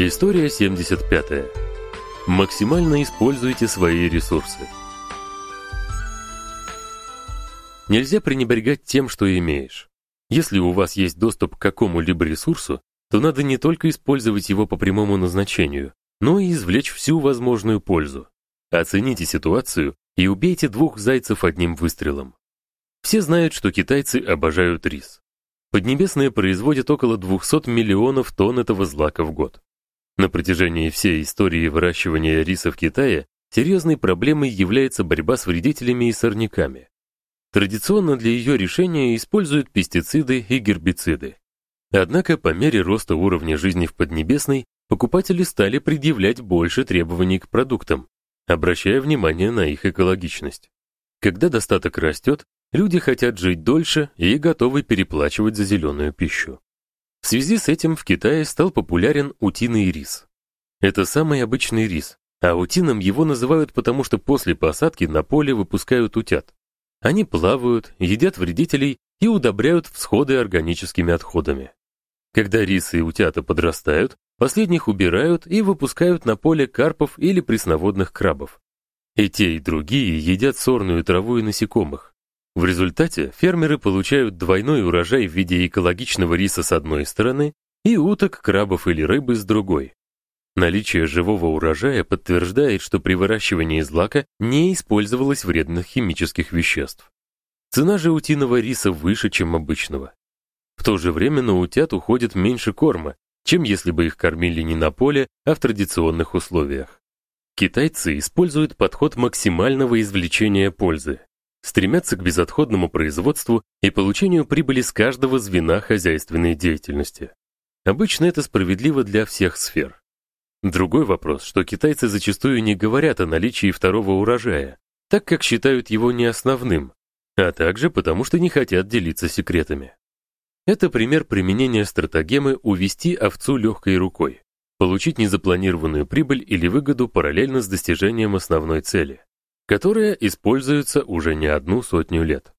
История 75. Максимально используйте свои ресурсы. Нельзя пренебрегать тем, что имеешь. Если у вас есть доступ к какому-либо ресурсу, то надо не только использовать его по прямому назначению, но и извлечь всю возможную пользу. Оцените ситуацию и убейте двух зайцев одним выстрелом. Все знают, что китайцы обожают рис. Поднебесные производят около 200 миллионов тонн этого злака в год. На протяжении всей истории выращивания риса в Китае серьезной проблемой является борьба с вредителями и сорняками. Традиционно для ее решения используют пестициды и гербициды. Однако по мере роста уровня жизни в Поднебесной покупатели стали предъявлять больше требований к продуктам, обращая внимание на их экологичность. Когда достаток растет, люди хотят жить дольше и готовы переплачивать за зеленую пищу. В связи с этим в Китае стал популярен утиный рис. Это самый обычный рис, а утиным его называют потому, что после посадки на поле выпускают утят. Они плавают, едят вредителей и удобряют всходы органическими отходами. Когда рисы и утята подрастают, последних убирают и выпускают на поле карпов или пресноводных крабов. И те, и другие едят сорную траву и насекомых. В результате фермеры получают двойной урожай в виде экологичного риса с одной стороны и уток, крабов или рыбы с другой. Наличие живого урожая подтверждает, что при выращивании злака не использовалось вредных химических веществ. Цена же утиного риса выше, чем обычного. В то же время на утят уходит меньше корма, чем если бы их кормили не на поле, а в традиционных условиях. Китайцы используют подход максимального извлечения пользы, стремятся к безотходному производству и получению прибыли с каждого звена хозяйственной деятельности. Обычно это справедливо для всех сфер. Другой вопрос, что китайцы зачастую не говорят о наличии второго урожая, так как считают его не основным, а также потому что не хотят делиться секретами. Это пример применения стратагемы увести овцу легкой рукой, получить незапланированную прибыль или выгоду параллельно с достижением основной цели, которая используется уже не одну сотню лет.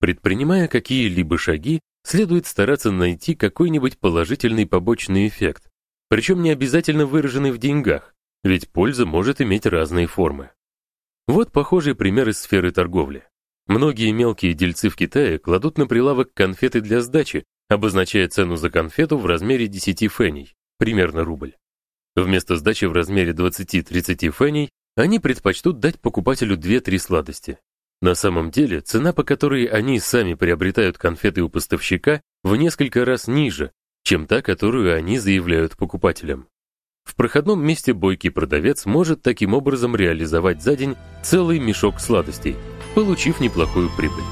Предпринимая какие-либо шаги, следует стараться найти какой-нибудь положительный побочный эффект, причем не обязательно выраженный в деньгах, ведь польза может иметь разные формы. Вот похожий пример из сферы торговли. Многие мелкие дельцы в Китае кладут на прилавок конфеты для сдачи, обозначая цену за конфету в размере 10 феней, примерно рубль. Вместо сдачи в размере 20-30 феней они предпочтут дать покупателю 2-3 сладости. На самом деле, цена, по которой они сами приобретают конфеты у поставщика, в несколько раз ниже, чем та, которую они заявляют покупателям. В проходном месте бойкий продавец может таким образом реализовать за день целый мешок сладостей – получив неплохую прибыль.